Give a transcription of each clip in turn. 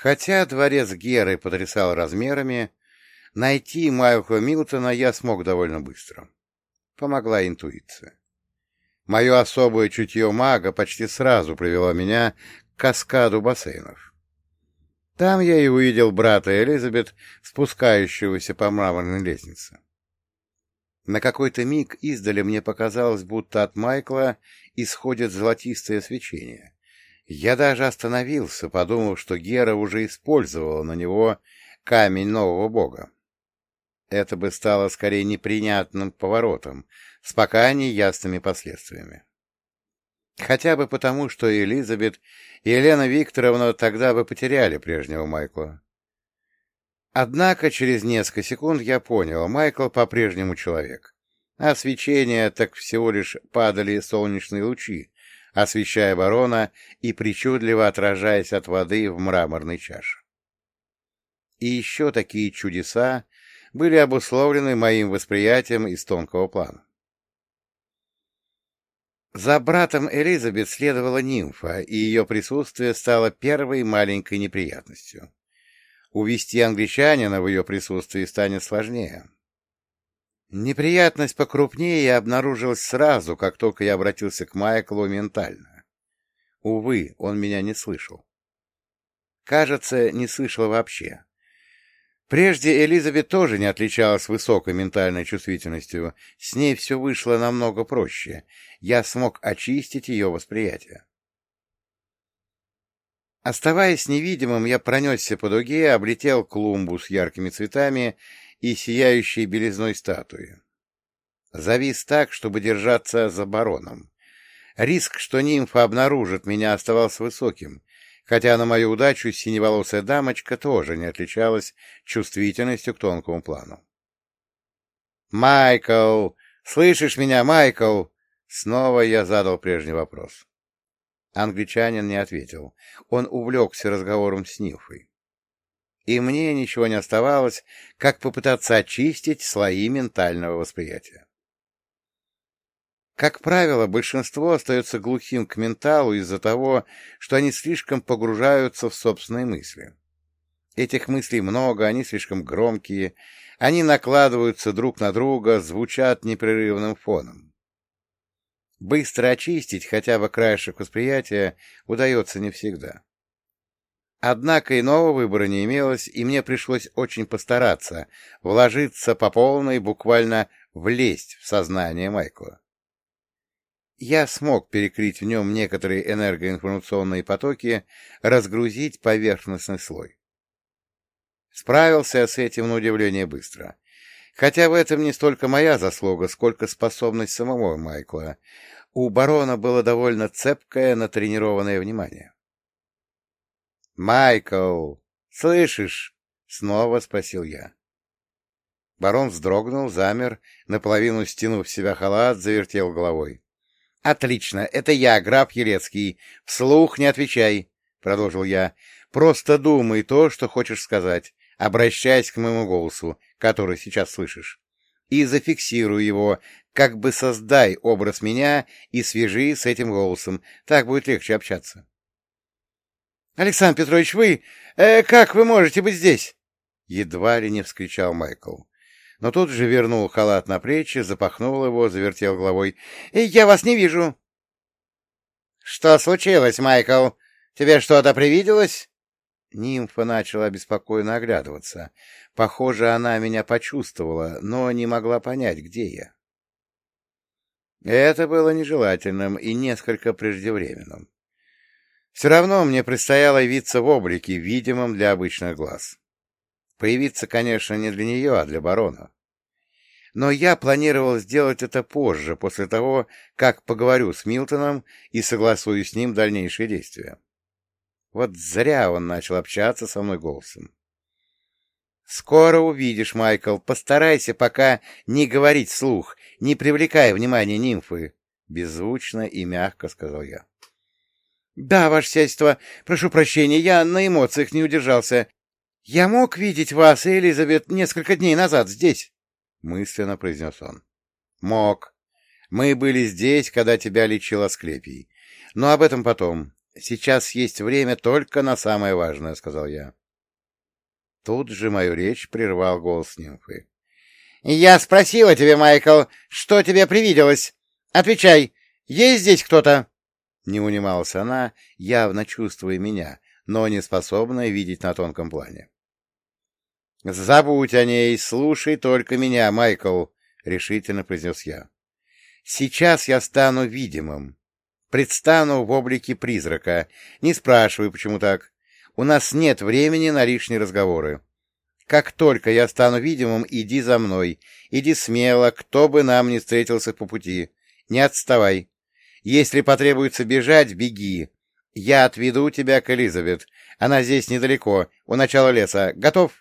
Хотя дворец Геры потрясал размерами, найти Майкла Милтона я смог довольно быстро. Помогла интуиция. Мое особое чутье мага почти сразу привело меня к каскаду бассейнов. Там я и увидел брата Элизабет, спускающегося по мраморной лестнице. На какой-то миг издали мне показалось, будто от Майкла исходит золотистое свечение. Я даже остановился, подумав, что Гера уже использовала на него камень нового бога. Это бы стало скорее неприятным поворотом, с пока неясными последствиями. Хотя бы потому, что Элизабет и Елена Викторовна тогда бы потеряли прежнего Майкла. Однако через несколько секунд я понял, Майкл по-прежнему человек. А свечения так всего лишь падали солнечные лучи, освещая барона и причудливо отражаясь от воды в мраморной чаше. И еще такие чудеса были обусловлены моим восприятием из тонкого плана. За братом Элизабет следовала нимфа, и ее присутствие стало первой маленькой неприятностью. Увести англичанина в ее присутствии станет сложнее. Неприятность покрупнее обнаружилась сразу, как только я обратился к Майклу ментально. Увы, он меня не слышал. Кажется, не слышал вообще. Прежде Элизабет тоже не отличалась высокой ментальной чувствительностью, с ней все вышло намного проще. Я смог очистить ее восприятие. Оставаясь невидимым, я пронесся по дуге, облетел клумбу с яркими цветами и сияющей белизной статуи. Завис так, чтобы держаться за бароном. Риск, что нимфа обнаружит меня, оставался высоким, хотя на мою удачу синеволосая дамочка тоже не отличалась чувствительностью к тонкому плану. «Майкл! Слышишь меня, Майкл?» Снова я задал прежний вопрос. Англичанин не ответил. Он увлекся разговором с Нилфой. И мне ничего не оставалось, как попытаться очистить слои ментального восприятия. Как правило, большинство остается глухим к менталу из-за того, что они слишком погружаются в собственные мысли. Этих мыслей много, они слишком громкие, они накладываются друг на друга, звучат непрерывным фоном. Быстро очистить хотя бы краешек восприятия удается не всегда. Однако иного выбора не имелось, и мне пришлось очень постараться, вложиться по полной, буквально влезть в сознание Майкла я смог перекрыть в нем некоторые энергоинформационные потоки, разгрузить поверхностный слой. Справился с этим на удивление быстро. Хотя в этом не столько моя заслуга, сколько способность самого Майкла. У барона было довольно цепкое, натренированное внимание. «Майкл, слышишь?» — снова спросил я. Барон вздрогнул, замер, наполовину стянув себя халат, завертел головой. — Отлично, это я, граф Елецкий. Вслух не отвечай, — продолжил я. — Просто думай то, что хочешь сказать. Обращайся к моему голосу, который сейчас слышишь. И зафиксируй его, как бы создай образ меня и свяжи с этим голосом. Так будет легче общаться. — Александр Петрович, вы... Э, как вы можете быть здесь? Едва ли не вскричал Майкл но тут же вернул халат на плечи, запахнул его, завертел головой. «Я вас не вижу!» «Что случилось, Майкл? Тебе что-то привиделось?» Нимфа начала беспокойно оглядываться. Похоже, она меня почувствовала, но не могла понять, где я. Это было нежелательным и несколько преждевременным. Все равно мне предстояло явиться в облике, видимом для обычных глаз. Появиться, конечно, не для нее, а для барона. Но я планировал сделать это позже, после того, как поговорю с Милтоном и согласую с ним дальнейшие действия. Вот зря он начал общаться со мной голосом. «Скоро увидишь, Майкл. Постарайся пока не говорить вслух, не привлекая внимания нимфы», — беззвучно и мягко сказал я. «Да, ваше сельство, прошу прощения, я на эмоциях не удержался. «Я мог видеть вас и Элизабет несколько дней назад здесь», — мысленно произнес он. «Мог. Мы были здесь, когда тебя лечил Асклепий. Но об этом потом. Сейчас есть время только на самое важное, — сказал я. Тут же мою речь прервал голос нимфы. — Я спросила тебя, Майкл, что тебе привиделось? Отвечай, есть здесь кто-то? Не унималась она, явно чувствуя меня, но не способная видеть на тонком плане. — Забудь о ней, слушай только меня, Майкл, — решительно произнес я. — Сейчас я стану видимым, предстану в облике призрака. Не спрашивай, почему так. У нас нет времени на лишние разговоры. Как только я стану видимым, иди за мной. Иди смело, кто бы нам ни встретился по пути. Не отставай. Если потребуется бежать, беги. Я отведу тебя к Элизабет. Она здесь недалеко, у начала леса. Готов?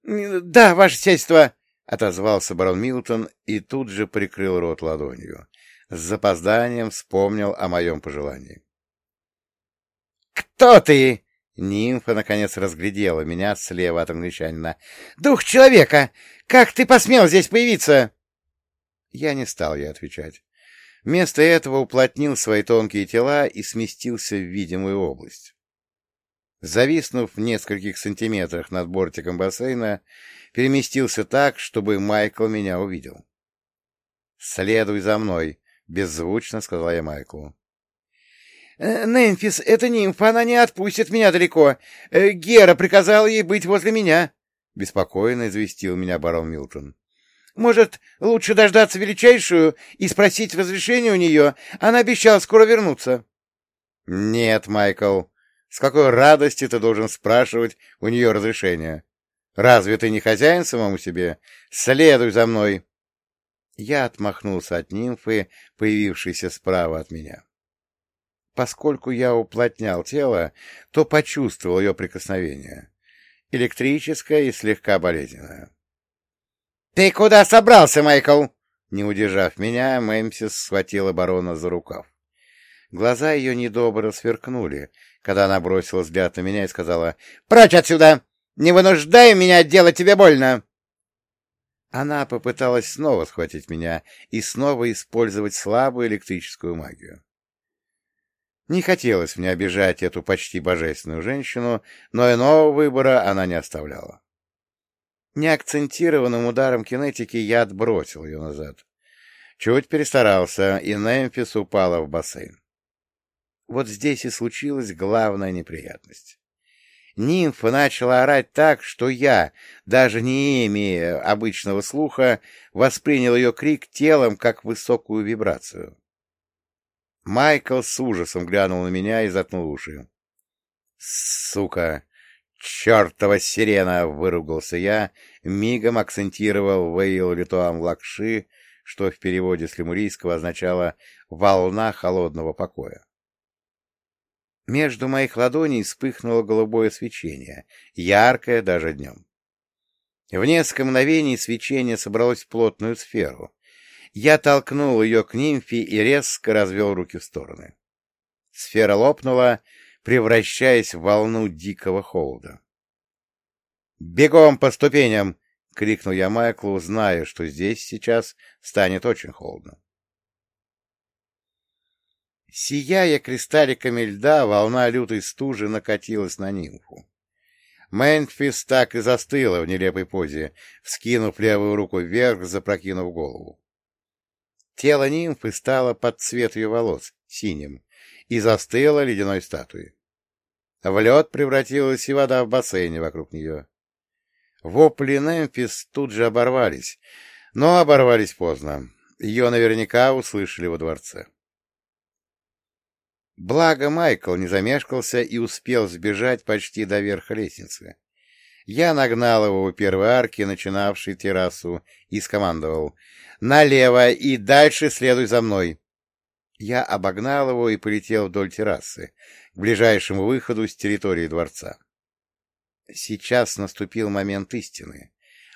— Да, ваше сельство, — отозвался барон Милтон и тут же прикрыл рот ладонью. С запозданием вспомнил о моем пожелании. — Кто ты? Нимфа, наконец, разглядела меня слева от англичанина. «Дух человека! Как ты посмел здесь появиться?» Я не стал ей отвечать. Вместо этого уплотнил свои тонкие тела и сместился в видимую область. Зависнув в нескольких сантиметрах над бортиком бассейна, переместился так, чтобы Майкл меня увидел. «Следуй за мной», — беззвучно сказал я Майклу. Э, «Нэмфис, это нимфа, она не отпустит меня далеко. Э, Гера приказала ей быть возле меня», — беспокойно известил меня барон Милтон. «Может, лучше дождаться величайшую и спросить разрешения у нее? Она обещала скоро вернуться». «Нет, Майкл, с какой радости ты должен спрашивать у нее разрешения? Разве ты не хозяин самому себе? Следуй за мной!» Я отмахнулся от нимфы, появившейся справа от меня. Поскольку я уплотнял тело, то почувствовал ее прикосновение. Электрическое и слегка болезненное. — Ты куда собрался, Майкл? Не удержав меня, Мэмсис схватила барона за рукав. Глаза ее недобро сверкнули, когда она бросила взгляд на меня и сказала «Прочь отсюда! Не вынуждай меня делать тебе больно!» Она попыталась снова схватить меня и снова использовать слабую электрическую магию. Не хотелось мне обижать эту почти божественную женщину, но иного выбора она не оставляла. Неакцентированным ударом кинетики я отбросил ее назад. Чуть перестарался, и Немфис упала в бассейн. Вот здесь и случилась главная неприятность. Нимфа начала орать так, что я, даже не имея обычного слуха, воспринял ее крик телом как высокую вибрацию. Майкл с ужасом глянул на меня и заткнул уши. «Сука! Чертова сирена!» — выругался я, мигом акцентировал «Вейл литуам лакши», что в переводе с лемурийского означало «волна холодного покоя». Между моих ладоней вспыхнуло голубое свечение, яркое даже днем. В несколько мгновений свечение собралось в плотную сферу, я толкнул ее к нимфе и резко развел руки в стороны. Сфера лопнула, превращаясь в волну дикого холода. «Бегом по ступеням!» — крикнул я Майклу, зная, что здесь сейчас станет очень холодно. Сияя кристалликами льда, волна лютой стужи накатилась на нимфу. Мэнфис так и застыла в нелепой позе, вскинув левую руку вверх, запрокинув голову. Тело нимфы стало под цвет ее волос, синим, и застыло ледяной статуей. В лед превратилась и вода в бассейне вокруг нее. Вопли Немфис тут же оборвались, но оборвались поздно. Ее наверняка услышали во дворце. Благо Майкл не замешкался и успел сбежать почти до верха лестницы. Я нагнал его у первой арки, начинавшей террасу, и скомандовал «Налево и дальше следуй за мной». Я обогнал его и полетел вдоль террасы, к ближайшему выходу с территории дворца. Сейчас наступил момент истины.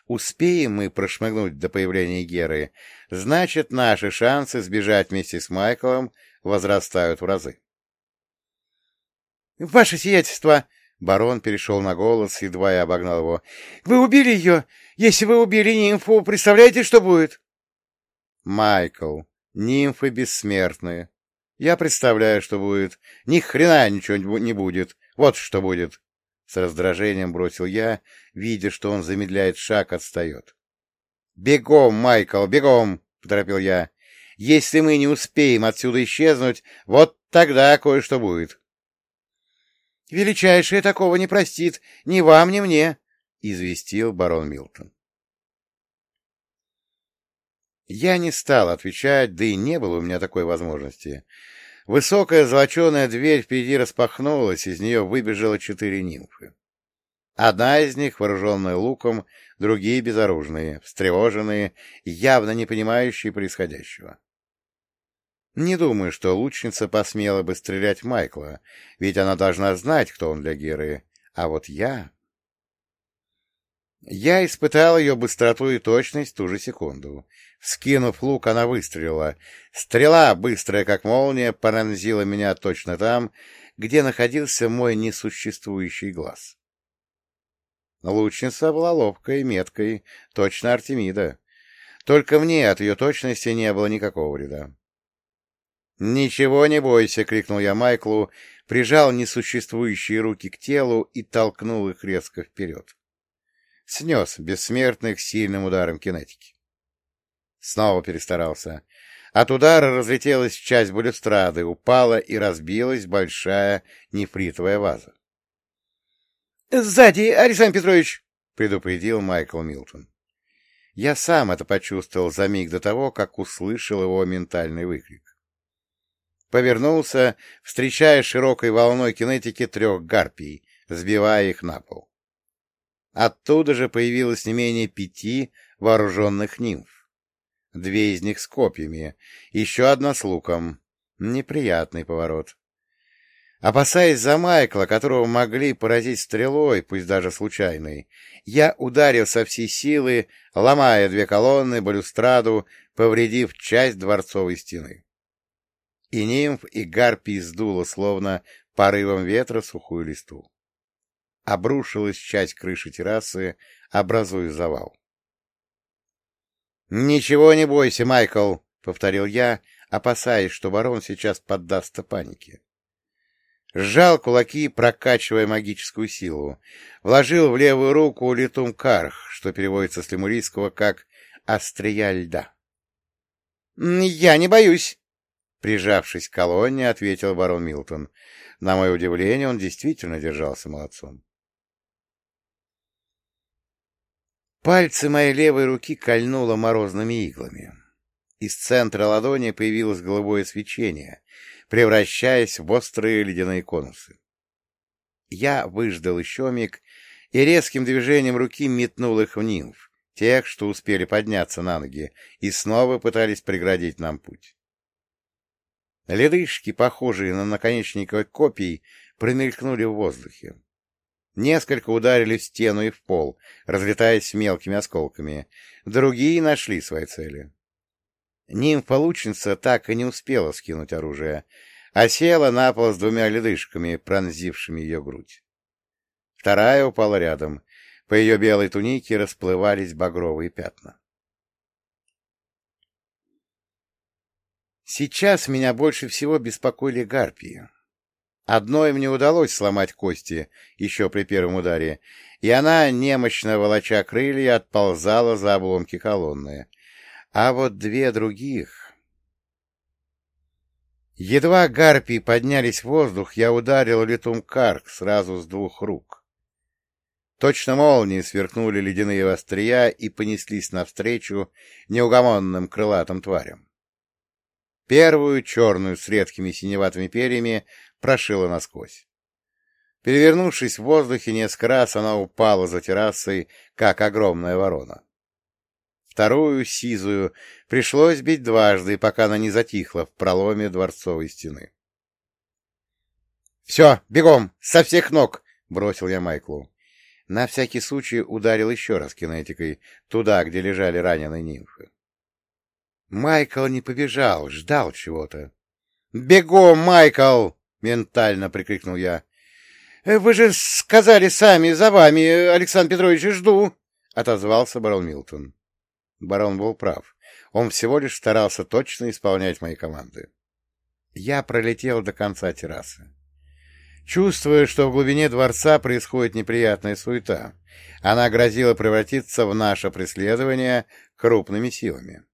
Успеем мы прошмыгнуть до появления Геры, значит, наши шансы сбежать вместе с Майклом возрастают в разы. — Ваше сиятельство! Барон перешел на голос, едва я обогнал его. — Вы убили ее! Если вы убили нимфу, представляете, что будет? — Майкл, нимфы бессмертные. Я представляю, что будет. Ни хрена ничего не будет. Вот что будет. С раздражением бросил я, видя, что он замедляет шаг, отстает. — Бегом, Майкл, бегом! — поторопил я. — Если мы не успеем отсюда исчезнуть, вот тогда кое-что будет. — Величайшее такого не простит ни вам, ни мне, — известил барон Милтон. Я не стал отвечать, да и не было у меня такой возможности. Высокая золоченая дверь впереди распахнулась, из нее выбежало четыре нимфы. Одна из них, вооруженная луком, другие безоружные, встревоженные, явно не понимающие происходящего. Не думаю, что лучница посмела бы стрелять Майкла, ведь она должна знать, кто он для Геры, а вот я... Я испытал ее быстроту и точность ту же секунду. Скинув лук, она выстрелила. Стрела, быстрая как молния, пронзила меня точно там, где находился мой несуществующий глаз. Лучница была ловкой, меткой, точно Артемида. Только мне от ее точности не было никакого вреда. «Ничего не бойся!» — крикнул я Майклу, прижал несуществующие руки к телу и толкнул их резко вперед. Снес бессмертных сильным ударом кинетики. Снова перестарался. От удара разлетелась часть балюстрады, упала и разбилась большая нефритовая ваза. — Сзади, Александр Петрович! — предупредил Майкл Милтон. Я сам это почувствовал за миг до того, как услышал его ментальный выкрик. Повернулся, встречая широкой волной кинетики трех гарпий, сбивая их на пол. Оттуда же появилось не менее пяти вооруженных нимф. Две из них с копьями, еще одна с луком. Неприятный поворот. Опасаясь за Майкла, которого могли поразить стрелой, пусть даже случайной, я ударил со всей силы, ломая две колонны, балюстраду, повредив часть дворцовой стены. И нимф, и гарпий сдуло, словно порывом ветра сухую листву. Обрушилась часть крыши террасы, образуя завал. «Ничего не бойся, Майкл», — повторил я, опасаясь, что барон сейчас поддастся панике. Сжал кулаки, прокачивая магическую силу. Вложил в левую руку летум карх, что переводится с лемурийского как «острия льда». «Я не боюсь», — прижавшись к колонне, ответил барон Милтон. На мое удивление, он действительно держался молодцом. Пальцы моей левой руки кольнуло морозными иглами. Из центра ладони появилось голубое свечение, превращаясь в острые ледяные конусы. Я выждал еще миг и резким движением руки метнул их в нимф, тех, что успели подняться на ноги, и снова пытались преградить нам путь. Ледышки, похожие на наконечники копий, промелькнули в воздухе. Несколько ударили в стену и в пол, разлетаясь мелкими осколками. Другие нашли свои цели. Нимфа-лучница так и не успела скинуть оружие, а села на пол с двумя ледышками, пронзившими ее грудь. Вторая упала рядом. По ее белой тунике расплывались багровые пятна. Сейчас меня больше всего беспокоили гарпии. Одной мне удалось сломать кости еще при первом ударе, и она, немощно волоча крылья, отползала за обломки колонны. А вот две других... Едва гарпии поднялись в воздух, я ударил летум карк сразу с двух рук. Точно молнии сверкнули ледяные острия и понеслись навстречу неугомонным крылатым тварям. Первую, черную, с редкими синеватыми перьями, прошила насквозь. Перевернувшись в воздухе несколько раз, она упала за террасой, как огромная ворона. Вторую, сизую, пришлось бить дважды, пока она не затихла в проломе дворцовой стены. — Все, бегом, со всех ног! — бросил я Майклу. На всякий случай ударил еще раз кинетикой, туда, где лежали раненые нимфы. Майкл не побежал, ждал чего-то. «Бегом, Майкл!» — ментально прикрикнул я. «Э, — Вы же сказали сами, за вами, Александр Петрович, жду, — отозвался барон Милтон. Барон был прав. Он всего лишь старался точно исполнять мои команды. Я пролетел до конца террасы. Чувствуя, что в глубине дворца происходит неприятная суета, она грозила превратиться в наше преследование крупными силами.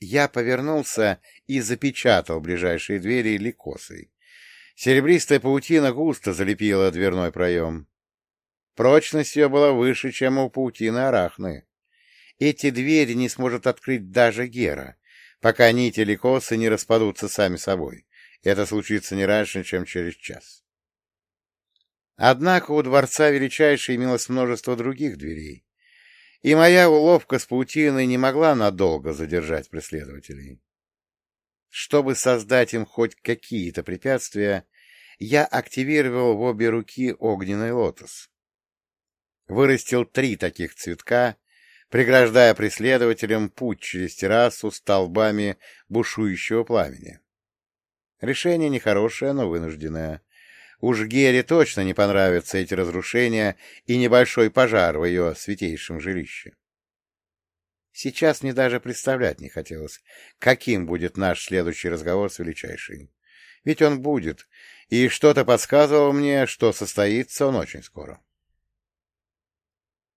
Я повернулся и запечатал ближайшие двери ликосой. Серебристая паутина густо залепила дверной проем. Прочность ее была выше, чем у паутины арахны. Эти двери не сможет открыть даже Гера, пока нити ликосы не распадутся сами собой. Это случится не раньше, чем через час. Однако у дворца величайшей имелось множество других дверей, и моя уловка с паутиной не могла надолго задержать преследователей. Чтобы создать им хоть какие-то препятствия, я активировал в обе руки огненный лотос. Вырастил три таких цветка, преграждая преследователям путь через террасу столбами бушующего пламени. Решение нехорошее, но вынужденное. Уж Гере точно не понравятся эти разрушения и небольшой пожар в ее святейшем жилище. Сейчас мне даже представлять не хотелось, каким будет наш следующий разговор с Величайшей. Ведь он будет, и что-то подсказывало мне, что состоится он очень скоро.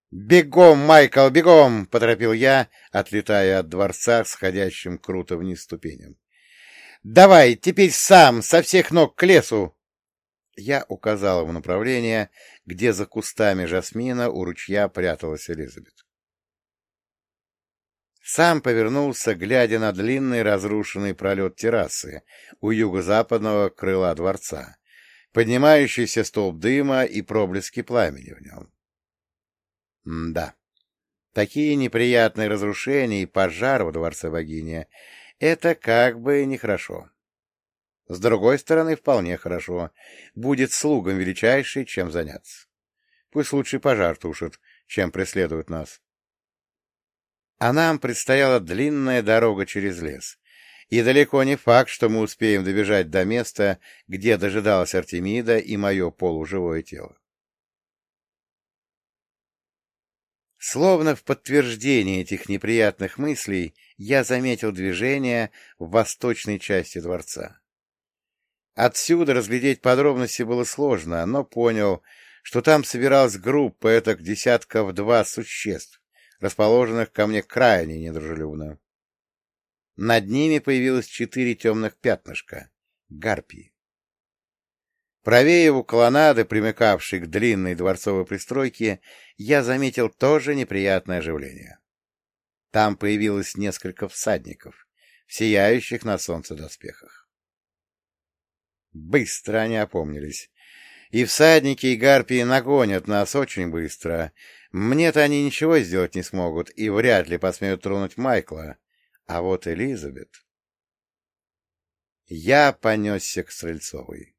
«Бегом, Майкл, бегом!» — поторопил я, отлетая от дворца сходящим круто вниз ступеням. «Давай, теперь сам, со всех ног к лесу!» Я указал в направление, где за кустами жасмина у ручья пряталась Элизабет. Сам повернулся, глядя на длинный разрушенный пролет террасы у юго-западного крыла дворца, поднимающийся столб дыма и проблески пламени в нем. М да, такие неприятные разрушения и пожар во дворце богини — это как бы нехорошо. С другой стороны, вполне хорошо. Будет слугам величайший, чем заняться. Пусть лучше пожар тушит, чем преследует нас. А нам предстояла длинная дорога через лес. И далеко не факт, что мы успеем добежать до места, где дожидалась Артемида и мое полуживое тело. Словно в подтверждение этих неприятных мыслей, я заметил движение в восточной части дворца. Отсюда разглядеть подробности было сложно, но понял, что там собиралась группа этак десятков два существ, расположенных ко мне крайне недружелюбно. Над ними появилось четыре темных пятнышка — гарпии. Правее у колоннады, примыкавшей к длинной дворцовой пристройке, я заметил тоже неприятное оживление. Там появилось несколько всадников, сияющих на солнце доспехах. Быстро они опомнились. И всадники, и гарпии нагонят нас очень быстро. Мне-то они ничего сделать не смогут и вряд ли посмеют тронуть Майкла. А вот Элизабет... Я понесся к Стрельцовой.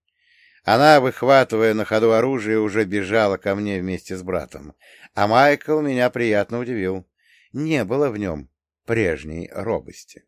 Она, выхватывая на ходу оружие, уже бежала ко мне вместе с братом. А Майкл меня приятно удивил. Не было в нем прежней робости.